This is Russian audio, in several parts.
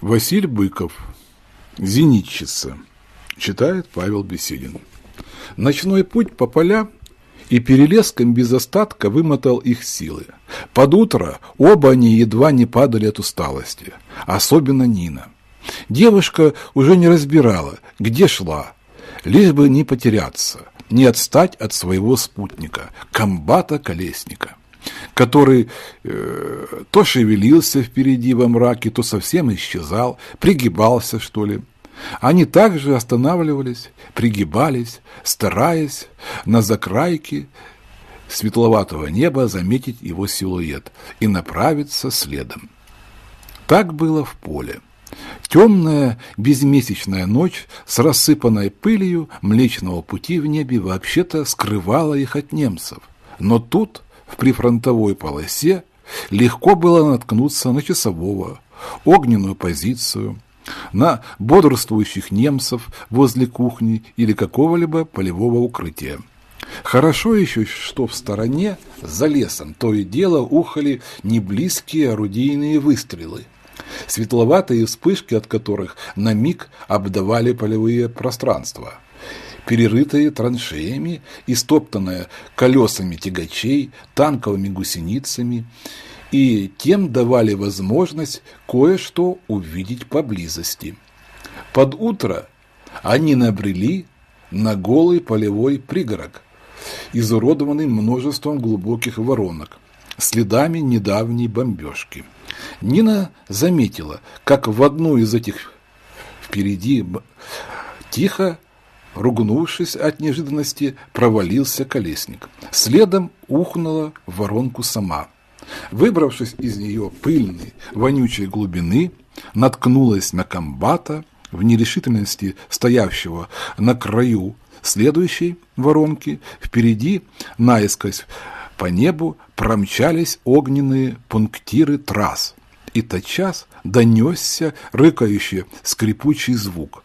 Василий Быков, «Зенитчица», читает Павел Беседин. Ночной путь по полям и перелеском без остатка вымотал их силы. Под утро оба они едва не падали от усталости, особенно Нина. Девушка уже не разбирала, где шла, лишь бы не потеряться, не отстать от своего спутника, комбата-колесника который э, то шевелился впереди во мраке, то совсем исчезал, пригибался, что ли. Они также останавливались, пригибались, стараясь на закрайке светловатого неба заметить его силуэт и направиться следом. Так было в поле. Темная безмесячная ночь с рассыпанной пылью Млечного пути в небе вообще-то скрывала их от немцев. Но тут в прифронтовой полосе легко было наткнуться на часового, огненную позицию, на бодрствующих немцев возле кухни или какого-либо полевого укрытия. Хорошо еще, что в стороне, за лесом, то и дело ухали неблизкие орудийные выстрелы, светловатые вспышки от которых на миг обдавали полевые пространства – перерытые траншеями и стоптанная колесами тягачей, танковыми гусеницами, и тем давали возможность кое-что увидеть поблизости. Под утро они набрели на голый полевой пригорок, изуродованный множеством глубоких воронок, следами недавней бомбежки. Нина заметила, как в одну из этих впереди тихо Ругнувшись от неожиданности, провалился колесник. Следом ухнула в воронку сама. Выбравшись из нее пыльной, вонючей глубины, наткнулась на комбата в нерешительности стоявшего на краю следующей воронки. Впереди, наискось по небу, промчались огненные пунктиры трасс. И тотчас донесся рыкающий скрипучий звук.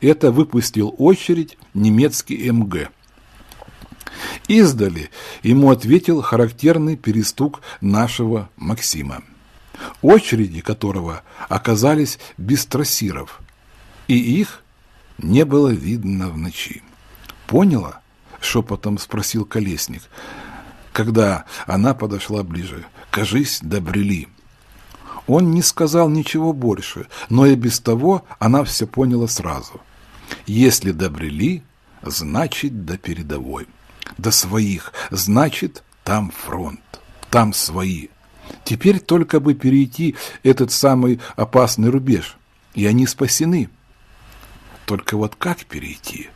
Это выпустил очередь немецкий МГ. Издали ему ответил характерный перестук нашего Максима, очереди которого оказались без трассиров, и их не было видно в ночи. «Поняла?» — шепотом спросил Колесник, когда она подошла ближе. «Кажись, добрели». Он не сказал ничего больше, но и без того она все поняла сразу. Если добрели, значит до передовой. До своих, значит там фронт, там свои. Теперь только бы перейти этот самый опасный рубеж, и они спасены. Только вот как перейти?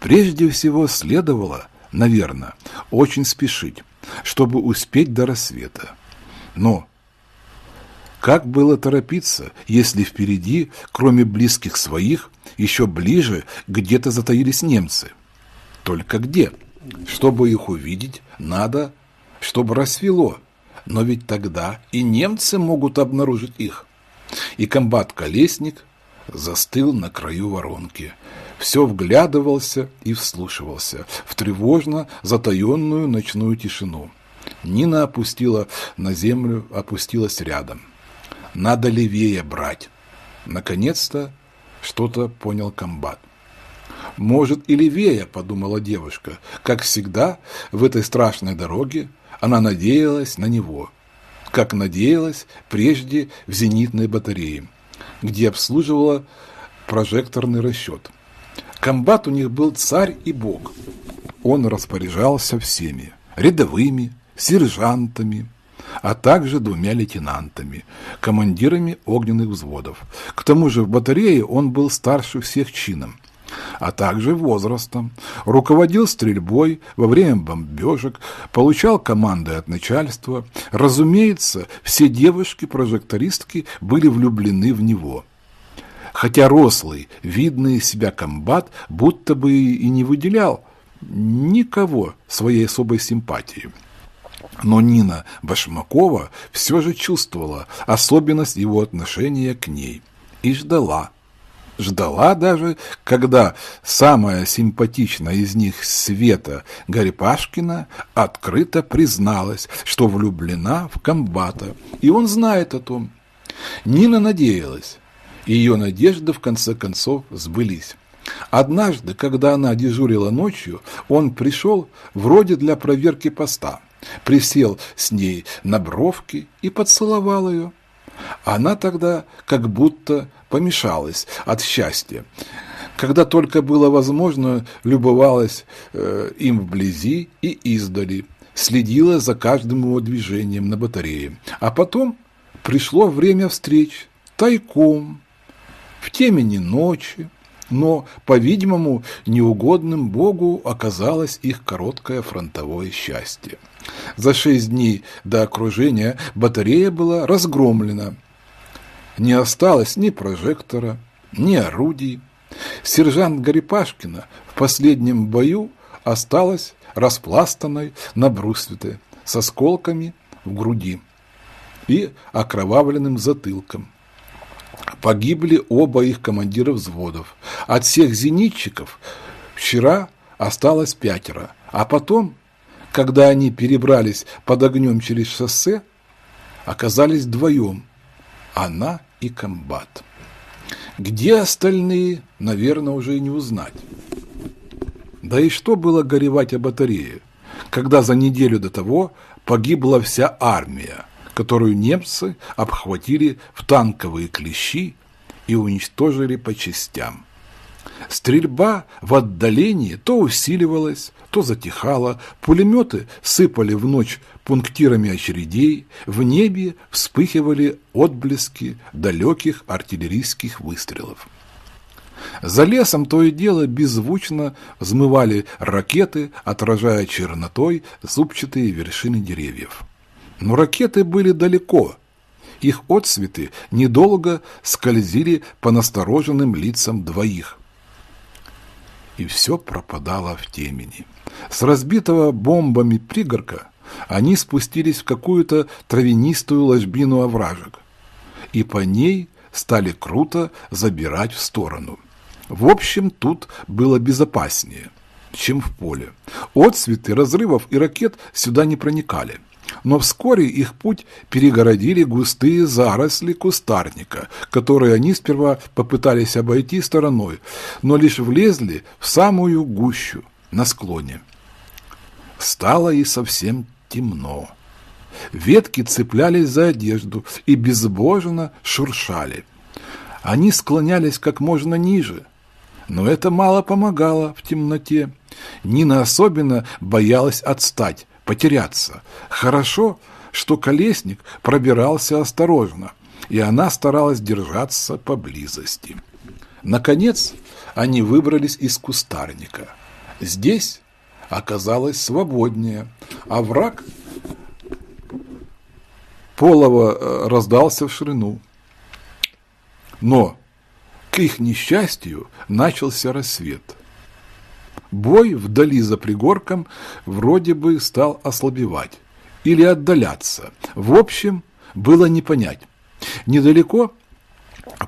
Прежде всего следовало, наверное, очень спешить, чтобы успеть до рассвета. Но как было торопиться, если впереди, кроме близких своих, еще ближе где-то затаились немцы? Только где? Чтобы их увидеть, надо, чтобы рассвело. Но ведь тогда и немцы могут обнаружить их. И комбат-колесник застыл на краю воронки. Все вглядывался и вслушивался в тревожно затаенную ночную тишину. Нина опустила на землю, опустилась рядом – надо левее брать. Наконец-то что-то понял комбат. «Может, и левее», — подумала девушка. Как всегда, в этой страшной дороге она надеялась на него, как надеялась прежде в зенитной батарее, где обслуживала прожекторный расчет. Комбат у них был царь и бог. Он распоряжался всеми – рядовыми, сержантами, а также двумя лейтенантами, командирами огненных взводов. К тому же в батарее он был старше всех чином а также возрастом, руководил стрельбой во время бомбежек, получал команды от начальства. Разумеется, все девушки-прожектористки были влюблены в него. Хотя рослый, видный себя комбат будто бы и не выделял никого своей особой симпатией. Но Нина Башмакова все же чувствовала особенность его отношения к ней и ждала. Ждала даже, когда самая симпатичная из них Света Гарипашкина открыто призналась, что влюблена в комбата, и он знает о том. Нина надеялась, Ее надежды в конце концов сбылись. Однажды, когда она дежурила ночью, он пришел вроде для проверки поста, присел с ней на бровки и поцеловал ее. Она тогда как будто помешалась от счастья. Когда только было возможно, любовалась э, им вблизи и издали, следила за каждым его движением на батарее. А потом пришло время встреч тайком, в темени ночи, но, по-видимому, неугодным Богу оказалось их короткое фронтовое счастье. За шесть дней до окружения батарея была разгромлена. Не осталось ни прожектора, ни орудий. Сержант Гарипашкина в последнем бою осталась распластанной на брусвете с осколками в груди и окровавленным затылком. Погибли оба их командира взводов. От всех зенитчиков вчера осталось пятеро, а потом, когда они перебрались под огнем через шоссе, оказались вдвоем – она и комбат. Где остальные, наверное, уже и не узнать. Да и что было горевать о батарее, когда за неделю до того погибла вся армия, которую немцы обхватили в танковые клещи и уничтожили по частям. Стрельба в отдалении то усиливалась, то затихала, пулеметы сыпали в ночь пунктирами очередей, в небе вспыхивали отблески далеких артиллерийских выстрелов. За лесом то и дело беззвучно взмывали ракеты, отражая чернотой зубчатые вершины деревьев. Но ракеты были далеко. Их отсветы недолго скользили по настороженным лицам двоих. И все пропадало в темени. С разбитого бомбами пригорка они спустились в какую-то травянистую ложбину овражек, и по ней стали круто забирать в сторону. В общем, тут было безопаснее, чем в поле. Отцветы разрывов и ракет сюда не проникали. Но вскоре их путь перегородили густые заросли кустарника, которые они сперва попытались обойти стороной, но лишь влезли в самую гущу на склоне. Стало и совсем темно. Ветки цеплялись за одежду и безбожно шуршали. Они склонялись как можно ниже – но это мало помогало в темноте. Нина особенно боялась отстать, потеряться. Хорошо, что колесник пробирался осторожно, и она старалась держаться поблизости. Наконец, они выбрались из кустарника. Здесь оказалось свободнее, а враг полого э, раздался в ширину. Но к их несчастью начался рассвет. Бой вдали за пригорком вроде бы стал ослабевать или отдаляться. В общем, было не понять. Недалеко,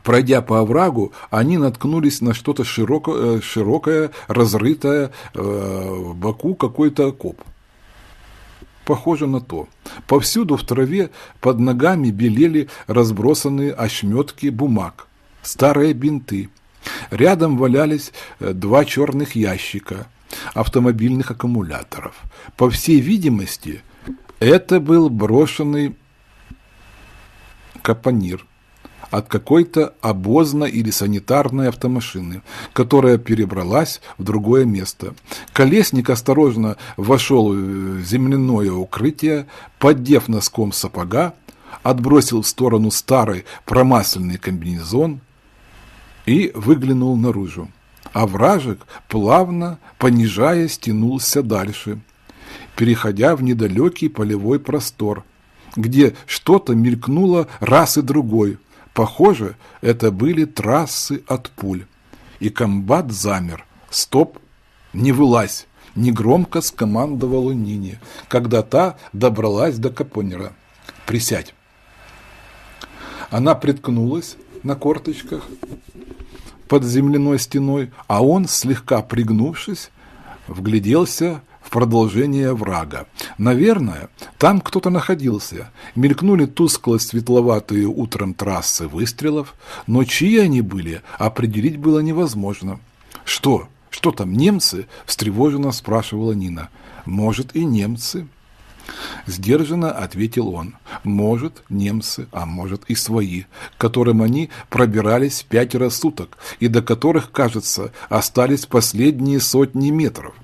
пройдя по оврагу, они наткнулись на что-то широкое, широкое, разрытое э, в боку какой-то окоп. Похоже на то. Повсюду в траве под ногами белели разбросанные ошметки бумаг старые бинты. Рядом валялись э, два черных ящика автомобильных аккумуляторов. По всей видимости, это был брошенный капонир от какой-то обозной или санитарной автомашины, которая перебралась в другое место. Колесник осторожно вошел в земляное укрытие, поддев носком сапога, отбросил в сторону старый промасленный комбинезон, и выглянул наружу. А вражек, плавно, понижаясь, тянулся дальше, переходя в недалекий полевой простор, где что-то мелькнуло раз и другой. Похоже, это были трассы от пуль. И комбат замер. «Стоп! Не вылазь!» Негромко скомандовала Нине, когда та добралась до Капонера. «Присядь!» Она приткнулась на корточках под земляной стеной, а он, слегка пригнувшись, вгляделся в продолжение врага. Наверное, там кто-то находился. Мелькнули тускло-светловатые утром трассы выстрелов, но чьи они были, определить было невозможно. «Что? Что там, немцы?» – встревоженно спрашивала Нина. «Может, и немцы». Сдержанно ответил он. Может, немцы, а может и свои, которым они пробирались пятеро суток, и до которых, кажется, остались последние сотни метров.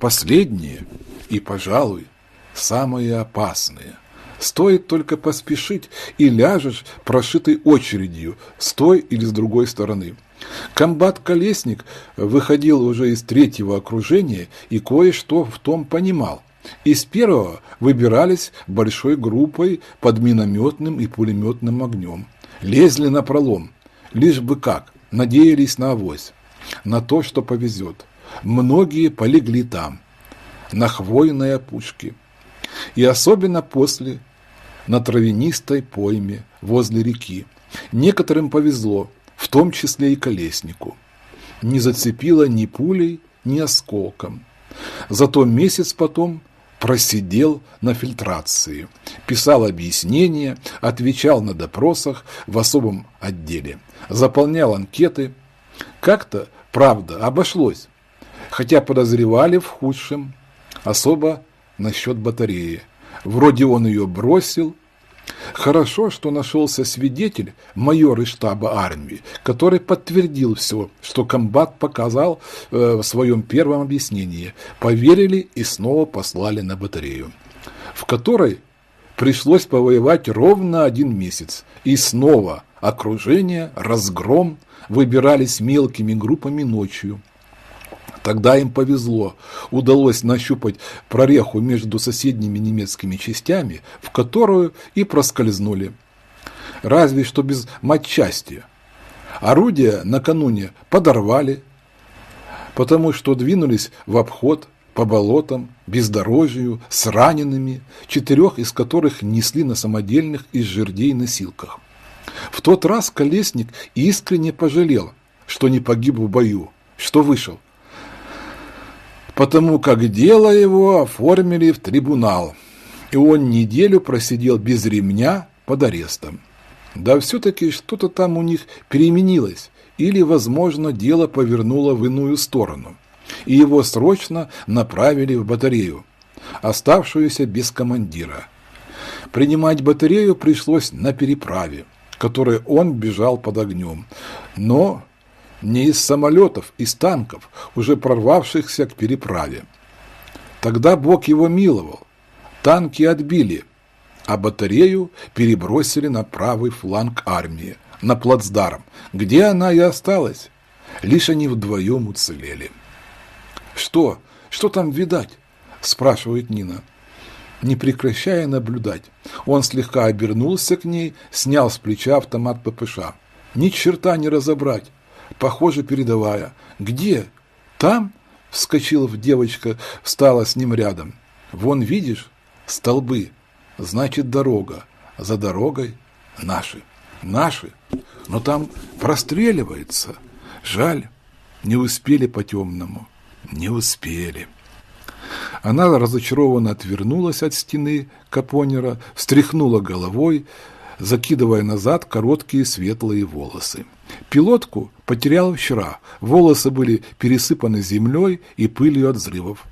Последние и, пожалуй, самые опасные. Стоит только поспешить, и ляжешь прошитой очередью с той или с другой стороны. Комбат-колесник выходил уже из третьего окружения и кое-что в том понимал. Из первого выбирались большой группой под минометным и пулеметным огнем. Лезли на пролом, лишь бы как, надеялись на авось, на то, что повезет. Многие полегли там, на хвойной опушке. И особенно после, на травянистой пойме возле реки. Некоторым повезло, в том числе и колеснику. Не зацепило ни пулей, ни осколком. Зато месяц потом просидел на фильтрации, писал объяснения, отвечал на допросах в особом отделе, заполнял анкеты. Как-то, правда, обошлось, хотя подозревали в худшем, особо насчет батареи. Вроде он ее бросил, Хорошо, что нашелся свидетель, майор из штаба армии, который подтвердил все, что комбат показал э, в своем первом объяснении. Поверили и снова послали на батарею, в которой пришлось повоевать ровно один месяц. И снова окружение, разгром, выбирались мелкими группами ночью. Тогда им повезло, удалось нащупать прореху между соседними немецкими частями, в которую и проскользнули. Разве что без матчасти. Орудия накануне подорвали, потому что двинулись в обход по болотам, бездорожью, с ранеными, четырех из которых несли на самодельных из жердей носилках. В тот раз Колесник искренне пожалел, что не погиб в бою, что вышел, потому как дело его оформили в трибунал, и он неделю просидел без ремня под арестом. Да все-таки что-то там у них переменилось, или, возможно, дело повернуло в иную сторону, и его срочно направили в батарею, оставшуюся без командира. Принимать батарею пришлось на переправе, которой он бежал под огнем, но не из самолетов, из танков, уже прорвавшихся к переправе. Тогда Бог его миловал. Танки отбили, а батарею перебросили на правый фланг армии, на плацдарм, где она и осталась. Лишь они вдвоем уцелели. «Что? Что там видать?» – спрашивает Нина. Не прекращая наблюдать, он слегка обернулся к ней, снял с плеча автомат ППШ. Ни черта не разобрать похоже, передавая. «Где?» «Там?» – вскочила девочка, встала с ним рядом. «Вон, видишь? Столбы. Значит, дорога. За дорогой наши. Наши. Но там простреливается. Жаль, не успели по-темному. Не успели». Она разочарованно отвернулась от стены Капонера, встряхнула головой, закидывая назад короткие светлые волосы. Пилотку потерял вчера, волосы были пересыпаны землей и пылью от взрывов.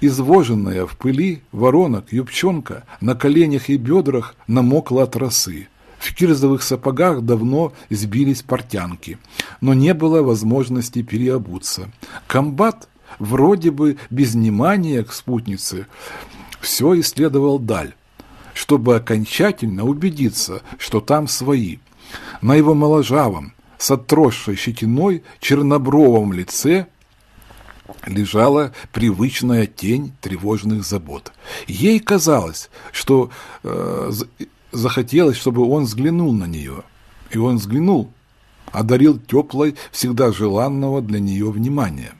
Извоженная в пыли воронок юбчонка на коленях и бедрах намокла от росы. В кирзовых сапогах давно сбились портянки, но не было возможности переобуться. Комбат, вроде бы без внимания к спутнице, все исследовал даль, чтобы окончательно убедиться, что там свои. На его моложавом, с отросшей щетиной, чернобровом лице лежала привычная тень тревожных забот. Ей казалось, что э, захотелось, чтобы он взглянул на нее. И он взглянул, одарил теплой, всегда желанного для нее внимания.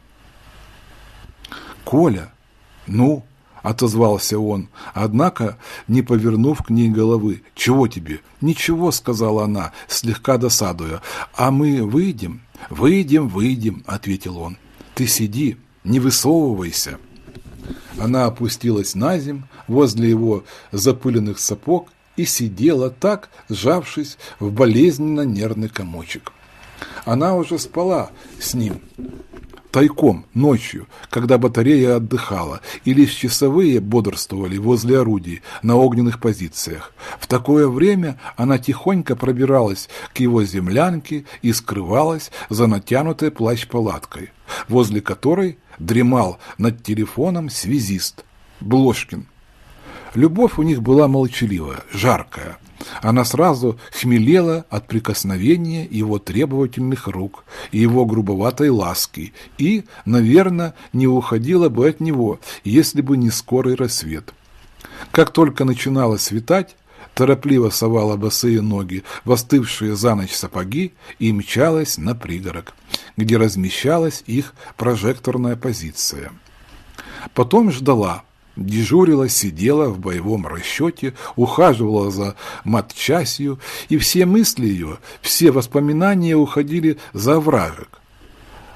«Коля, ну, — отозвался он, однако, не повернув к ней головы. «Чего тебе?» «Ничего», — сказала она, слегка досадуя. «А мы выйдем?» «Выйдем, выйдем», — ответил он. «Ты сиди, не высовывайся!» Она опустилась на земь возле его запыленных сапог и сидела так, сжавшись в болезненно нервный комочек. Она уже спала с ним, тайком, ночью, когда батарея отдыхала, и лишь часовые бодрствовали возле орудий на огненных позициях. В такое время она тихонько пробиралась к его землянке и скрывалась за натянутой плащ-палаткой, возле которой дремал над телефоном связист Блошкин. Любовь у них была молчаливая, жаркая, она сразу хмелела от прикосновения его требовательных рук и его грубоватой ласки и, наверное, не уходила бы от него, если бы не скорый рассвет. Как только начинало светать, торопливо совала босые ноги в остывшие за ночь сапоги и мчалась на пригорок, где размещалась их прожекторная позиция. Потом ждала, дежурила, сидела в боевом расчете, ухаживала за матчасью, и все мысли ее, все воспоминания уходили за овражек,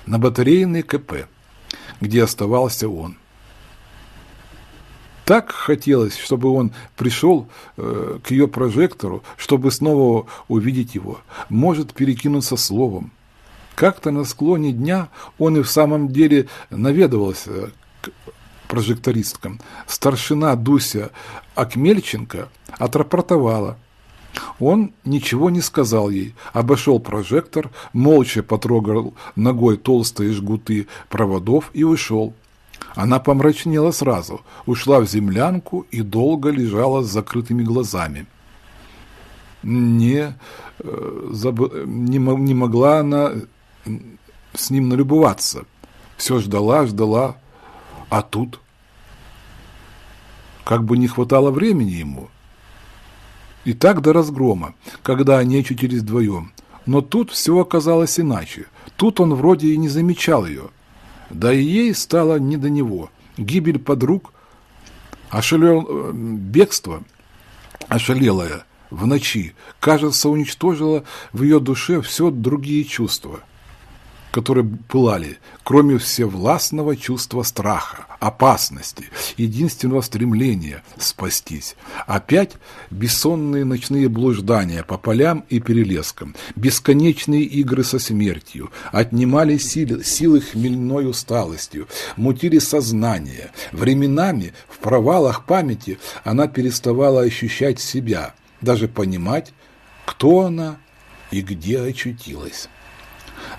на батарейный КП, где оставался он. Так хотелось, чтобы он пришел э, к ее прожектору, чтобы снова увидеть его, может перекинуться словом. Как-то на склоне дня он и в самом деле наведывался прожектористкам, старшина Дуся Акмельченко отрапортовала. Он ничего не сказал ей, обошел прожектор, молча потрогал ногой толстые жгуты проводов и ушел. Она помрачнела сразу, ушла в землянку и долго лежала с закрытыми глазами. Не, э, заб... не, не могла она с ним налюбоваться. Все ждала, ждала, а тут как бы не хватало времени ему. И так до разгрома, когда они очутились вдвоем. Но тут все оказалось иначе. Тут он вроде и не замечал ее. Да и ей стало не до него. Гибель подруг, ошалел, э, бегство, ошалелое в ночи, кажется, уничтожило в ее душе все другие чувства – которые пылали, кроме всевластного чувства страха, опасности, единственного стремления спастись. Опять бессонные ночные блуждания по полям и перелескам, бесконечные игры со смертью, отнимали силы, силы хмельной усталостью, мутили сознание. Временами в провалах памяти она переставала ощущать себя, даже понимать, кто она и где очутилась.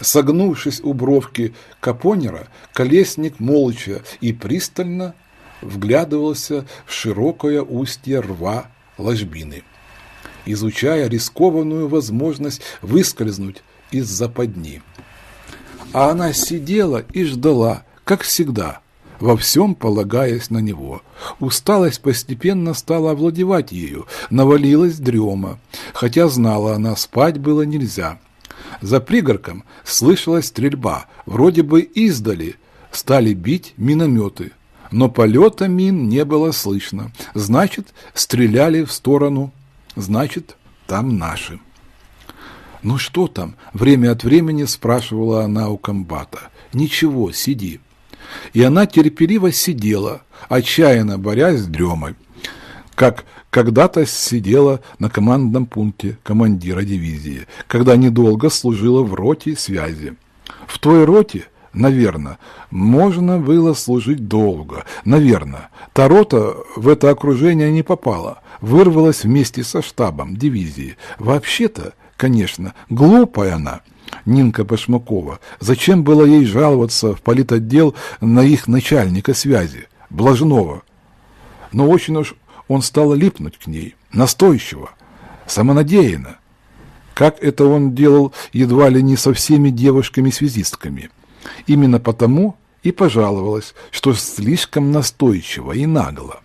Согнувшись у бровки Капонера, колесник молча и пристально вглядывался в широкое устье рва ложбины, изучая рискованную возможность выскользнуть из западни. А она сидела и ждала, как всегда, во всем полагаясь на него. Усталость постепенно стала овладевать ею, навалилась дрема, хотя знала она, спать было нельзя – за пригорком слышалась стрельба, вроде бы издали стали бить минометы, но полета мин не было слышно. Значит, стреляли в сторону, значит, там наши. «Ну что там?» – время от времени спрашивала она у комбата. «Ничего, сиди». И она терпеливо сидела, отчаянно борясь с дремой как когда-то сидела на командном пункте командира дивизии, когда недолго служила в роте связи. В той роте, наверное, можно было служить долго, наверное. Та рота в это окружение не попала, вырвалась вместе со штабом дивизии. Вообще-то, конечно, глупая она, Нинка Башмакова. Зачем было ей жаловаться в политотдел на их начальника связи, Блажнова? Но очень уж он стал липнуть к ней, настойчиво, самонадеянно, как это он делал едва ли не со всеми девушками-связистками. Именно потому и пожаловалась, что слишком настойчиво и нагло.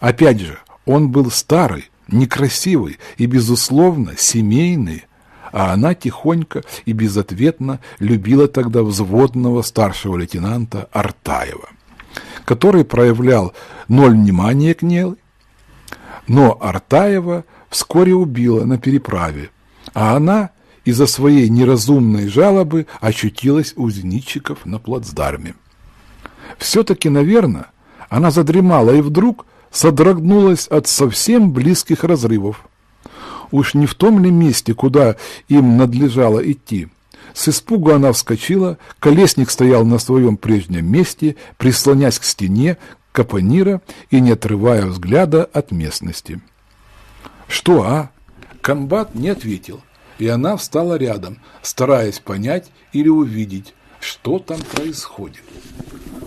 Опять же, он был старый, некрасивый и, безусловно, семейный, а она тихонько и безответно любила тогда взводного старшего лейтенанта Артаева, который проявлял ноль внимания к ней но Артаева вскоре убила на переправе, а она из-за своей неразумной жалобы очутилась у зенитчиков на плацдарме. Все-таки, наверное, она задремала и вдруг содрогнулась от совсем близких разрывов. Уж не в том ли месте, куда им надлежало идти? С испугу она вскочила, колесник стоял на своем прежнем месте, прислонясь к стене капонира и не отрывая взгляда от местности. «Что, а?» Комбат не ответил, и она встала рядом, стараясь понять или увидеть, что там происходит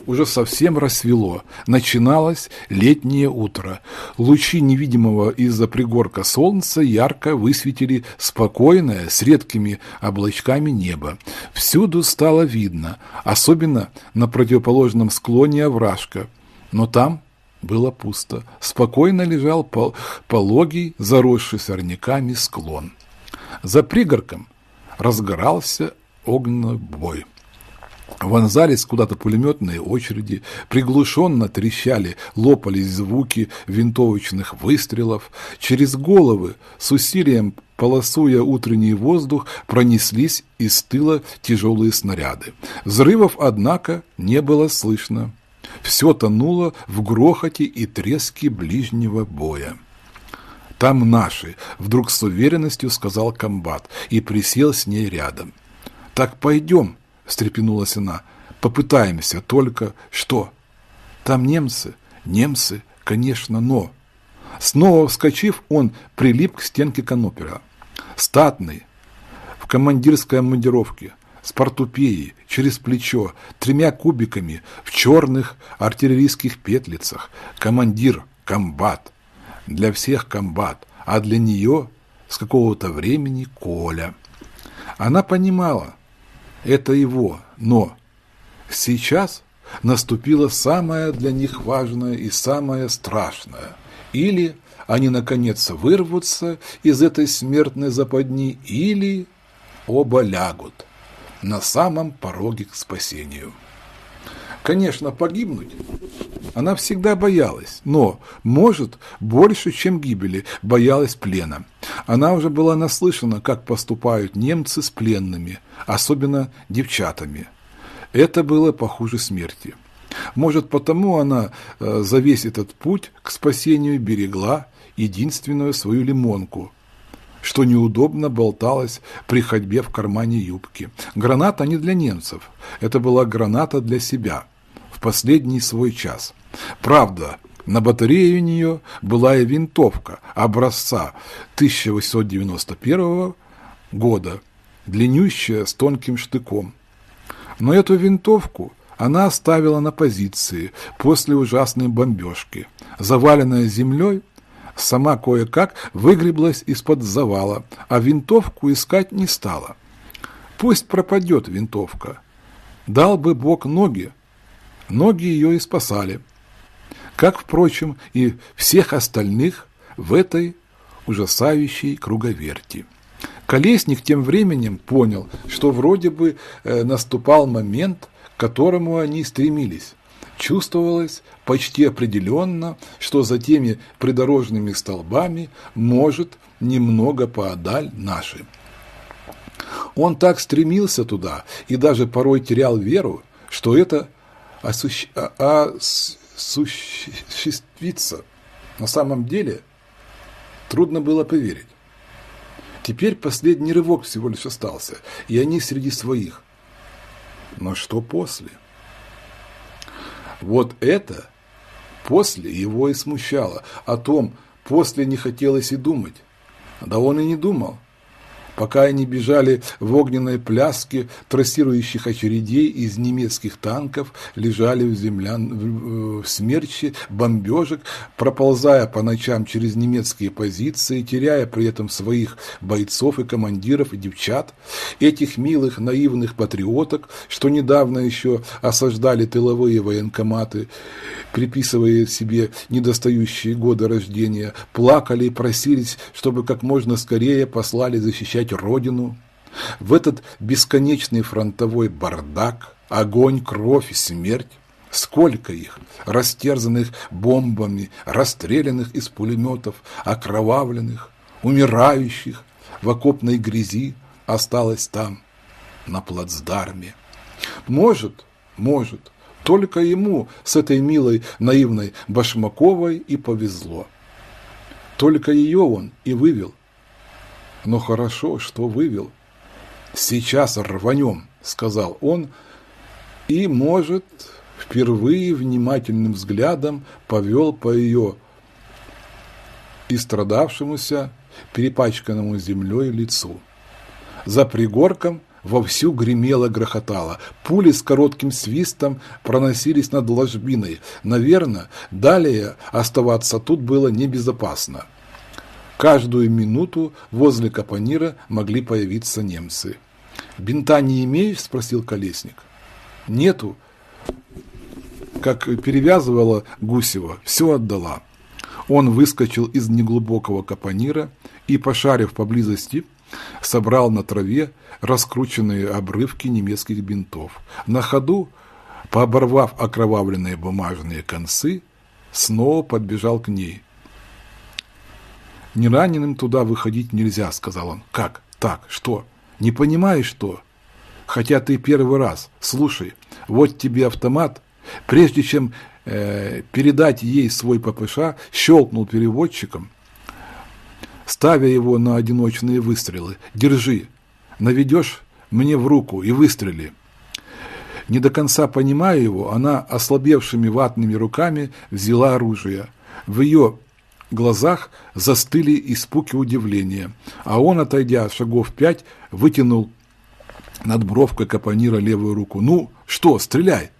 уже совсем рассвело. Начиналось летнее утро. Лучи невидимого из-за пригорка солнца ярко высветили спокойное, с редкими облачками небо. Всюду стало видно, особенно на противоположном склоне овражка. Но там было пусто. Спокойно лежал пологий, заросший сорняками склон. За пригорком разгорался огненный бой. Вонзались куда-то пулеметные очереди, приглушенно трещали, лопались звуки винтовочных выстрелов. Через головы с усилием полосуя утренний воздух, пронеслись из тыла тяжелые снаряды. Взрывов, однако, не было слышно. Все тонуло в грохоте и треске ближнего боя. «Там наши», — вдруг с уверенностью сказал комбат и присел с ней рядом. «Так пойдем», – встрепенулась она. «Попытаемся, только что?» «Там немцы, немцы, конечно, но...» Снова вскочив, он прилип к стенке канопера. Статный, в командирской командировке, с портупеей, через плечо, тремя кубиками, в черных артиллерийских петлицах. Командир, комбат. Для всех комбат, а для нее с какого-то времени Коля. Она понимала, это его, но сейчас наступило самое для них важное и самое страшное. Или они, наконец, вырвутся из этой смертной западни, или оба лягут на самом пороге к спасению. Конечно, погибнуть она всегда боялась, но, может, больше, чем гибели, боялась плена. Она уже была наслышана, как поступают немцы с пленными, особенно девчатами. Это было похуже смерти. Может, потому она э, за весь этот путь к спасению берегла единственную свою лимонку, что неудобно болталась при ходьбе в кармане юбки. Граната не для немцев, это была граната для себя в последний свой час – Правда, на батарее у нее была и винтовка образца 1891 года, длиннющая с тонким штыком. Но эту винтовку она оставила на позиции после ужасной бомбежки. Заваленная землей, сама кое-как выгреблась из-под завала, а винтовку искать не стала. Пусть пропадет винтовка. Дал бы Бог ноги. Ноги ее и спасали как, впрочем, и всех остальных в этой ужасающей круговерти. Колесник тем временем понял, что вроде бы э, наступал момент, к которому они стремились. Чувствовалось почти определенно, что за теми придорожными столбами может немного поодаль наши. Он так стремился туда и даже порой терял веру, что это осущ... а, осуществиться на самом деле трудно было поверить. Теперь последний рывок всего лишь остался, и они среди своих. Но что после? Вот это после его и смущало. О том после не хотелось и думать. Да он и не думал пока они бежали в огненной пляске трассирующих очередей из немецких танков, лежали в землян в смерче бомбежек, проползая по ночам через немецкие позиции, теряя при этом своих бойцов и командиров и девчат, этих милых наивных патриоток, что недавно еще осаждали тыловые военкоматы, приписывая себе недостающие годы рождения, плакали и просились, чтобы как можно скорее послали защищать родину. В этот бесконечный фронтовой бардак, огонь, кровь и смерть, Сколько их, растерзанных бомбами, расстрелянных из пулеметов, окровавленных, умирающих в окопной грязи, осталось там, на плацдарме. Может, может, Только ему с этой милой, наивной Башмаковой и повезло. Только ее он и вывел. Но хорошо, что вывел. Сейчас рванем, сказал он, и, может, впервые внимательным взглядом повел по ее истрадавшемуся, перепачканному землей лицу. За пригорком вовсю гремело-грохотало. Пули с коротким свистом проносились над ложбиной. Наверное, далее оставаться тут было небезопасно. Каждую минуту возле Капонира могли появиться немцы. «Бинта не имеешь?» – спросил Колесник. «Нету», как перевязывала Гусева, все отдала. Он выскочил из неглубокого капонира и, пошарив поблизости, собрал на траве раскрученные обрывки немецких бинтов. На ходу, пооборвав окровавленные бумажные концы, снова подбежал к ней. «Не раненым туда выходить нельзя», — сказал он. «Как? Так, что? Не понимаешь, что? Хотя ты первый раз. Слушай, вот тебе автомат. Прежде чем э, передать ей свой ППШ, щелкнул переводчиком, ставя его на одиночные выстрелы. «Держи, наведешь мне в руку и выстрели». Не до конца понимая его, она ослабевшими ватными руками взяла оружие. В ее глазах застыли испуг и удивление, а он, отойдя шагов пять, вытянул над бровкой капонира левую руку. «Ну, что, стреляй!»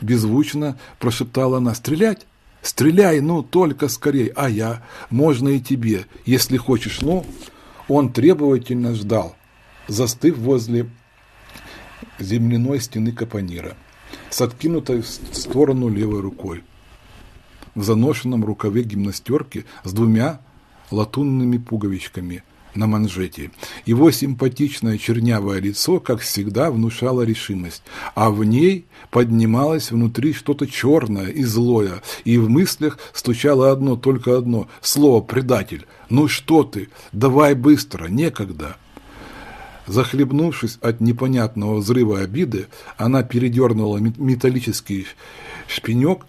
Беззвучно прошептала она. «Стрелять? Стреляй, ну, только скорей. А я? Можно и тебе, если хочешь. Ну...» Он требовательно ждал, застыв возле земляной стены капонира, с откинутой в сторону левой рукой. В заношенном рукаве гимнастерки с двумя латунными пуговичками на манжете. Его симпатичное чернявое лицо, как всегда, внушало решимость, а в ней поднималось внутри что-то черное и злое, и в мыслях стучало одно, только одно – слово «предатель». «Ну что ты? Давай быстро, некогда». Захлебнувшись от непонятного взрыва обиды, она передернула металлический шпинек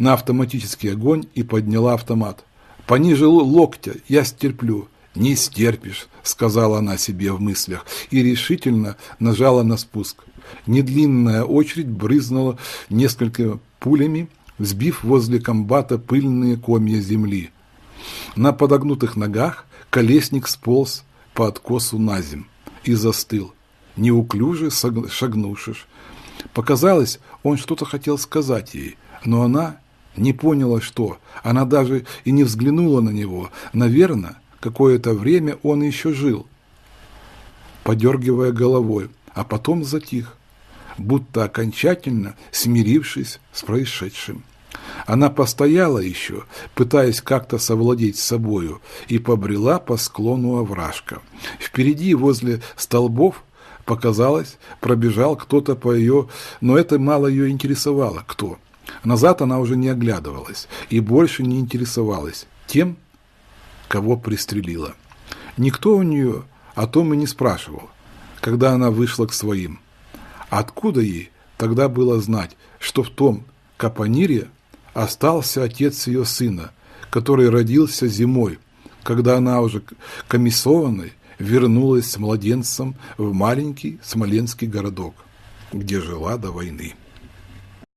на автоматический огонь и подняла автомат. «Пониже локтя, я стерплю». «Не стерпишь», — сказала она себе в мыслях и решительно нажала на спуск. Недлинная очередь брызнула несколько пулями, взбив возле комбата пыльные комья земли. На подогнутых ногах колесник сполз по откосу на земь и застыл, неуклюже шагнувшись. Показалось, он что-то хотел сказать ей, но она не поняла, что. Она даже и не взглянула на него. Наверное, Какое-то время он еще жил, подергивая головой, а потом затих, будто окончательно смирившись с происшедшим. Она постояла еще, пытаясь как-то совладеть с собою, и побрела по склону овражка. Впереди, возле столбов, показалось, пробежал кто-то по ее... Но это мало ее интересовало, кто. Назад она уже не оглядывалась и больше не интересовалась тем, кого пристрелила. Никто у нее о том и не спрашивал, когда она вышла к своим. Откуда ей тогда было знать, что в том Капонире остался отец ее сына, который родился зимой, когда она уже комиссованной вернулась с младенцем в маленький смоленский городок, где жила до войны.